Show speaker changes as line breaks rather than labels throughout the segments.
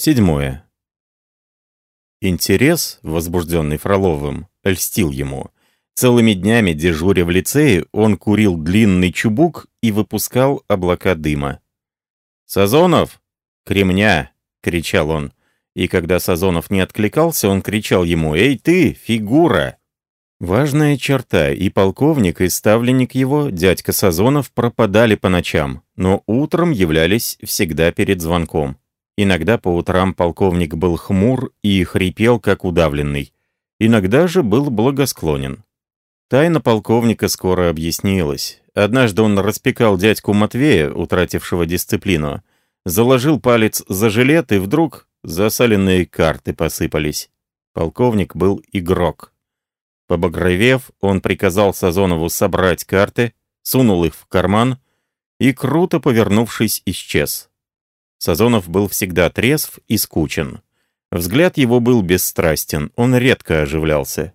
Седьмое. Интерес, возбужденный Фроловым, льстил ему. Целыми днями, дежуря в лицее, он курил длинный чубук и выпускал облака дыма. «Сазонов! Кремня!» — кричал он. И когда Сазонов не откликался, он кричал ему «Эй ты, фигура!» Важная черта, и полковник, и ставленник его, дядька Сазонов, пропадали по ночам, но утром являлись всегда перед звонком. Иногда по утрам полковник был хмур и хрипел, как удавленный. Иногда же был благосклонен. Тайна полковника скоро объяснилась. Однажды он распекал дядьку Матвея, утратившего дисциплину, заложил палец за жилет, и вдруг засаленные карты посыпались. Полковник был игрок. Побагровев, он приказал Сазонову собрать карты, сунул их в карман и, круто повернувшись, исчез. Сазонов был всегда трезв и скучен. Взгляд его был бесстрастен, он редко оживлялся.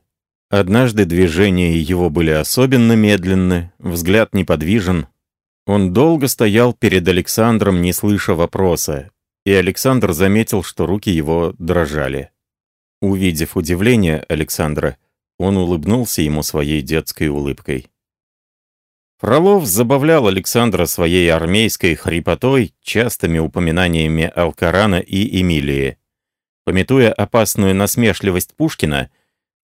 Однажды движения его были особенно медленны, взгляд неподвижен. Он долго стоял перед Александром, не слыша вопроса, и Александр заметил, что руки его дрожали. Увидев удивление Александра, он улыбнулся ему своей детской улыбкой. Фролов забавлял Александра своей армейской хрипотой, частыми упоминаниями Алкарана и Эмилии. Пометуя опасную насмешливость Пушкина,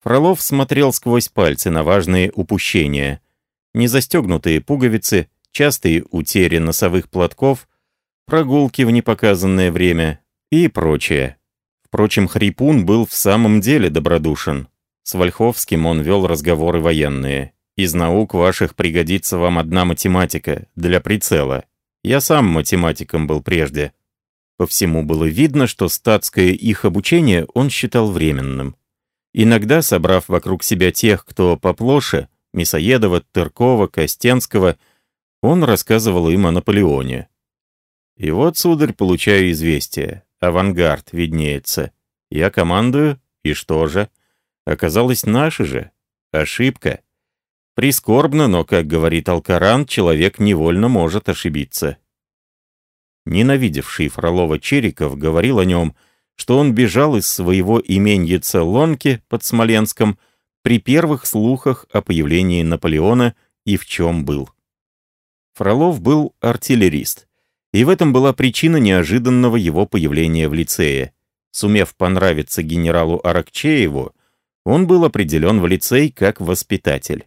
Фролов смотрел сквозь пальцы на важные упущения. Незастегнутые пуговицы, частые утери носовых платков, прогулки в непоказанное время и прочее. Впрочем, Хрипун был в самом деле добродушен. С Вольховским он вел разговоры военные. Из наук ваших пригодится вам одна математика для прицела. Я сам математиком был прежде. По всему было видно, что статское их обучение он считал временным. Иногда, собрав вокруг себя тех, кто поплоше, Мясоедова, Тыркова, Костенского, он рассказывал им о Наполеоне. И вот, сударь, получаю известие. Авангард виднеется. Я командую, и что же? Оказалось, наши же. Ошибка. Прискорбно, но, как говорит Алкаран, человек невольно может ошибиться. Ненавидевший Фролова Чериков говорил о нем, что он бежал из своего именьица Лонки под Смоленском при первых слухах о появлении Наполеона и в чем был. Фролов был артиллерист, и в этом была причина неожиданного его появления в лицее. Сумев понравиться генералу Аракчееву, он был определен в лицей как воспитатель.